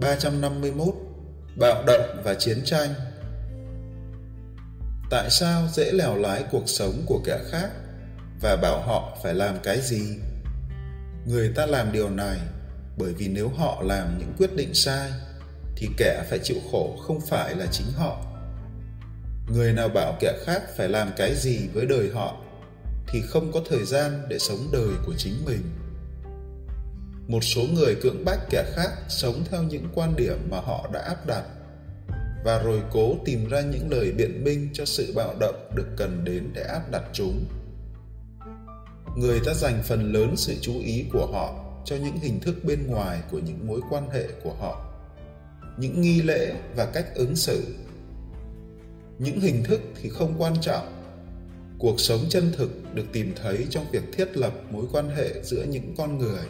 351 Bạo động và chiến tranh Tại sao dễ lèo lái cuộc sống của kẻ khác và bảo họ phải làm cái gì? Người ta làm điều này bởi vì nếu họ làm những quyết định sai, thì kẻ phải chịu khổ không phải là chính họ. Người nào bảo kẻ khác phải làm cái gì với đời họ, thì không có thời gian để sống đời của chính mình một số người cưỡng bách kẻ khác sống theo những quan điểm mà họ đã áp đặt và rồi cố tìm ra những lời biện minh cho sự bạo động được cần đến để áp đặt chúng. Người ta dành phần lớn sự chú ý của họ cho những hình thức bên ngoài của những mối quan hệ của họ, những nghi lễ và cách ứng xử. Những hình thức thì không quan trọng. Cuộc sống chân thực được tìm thấy trong việc thiết lập mối quan hệ giữa những con người.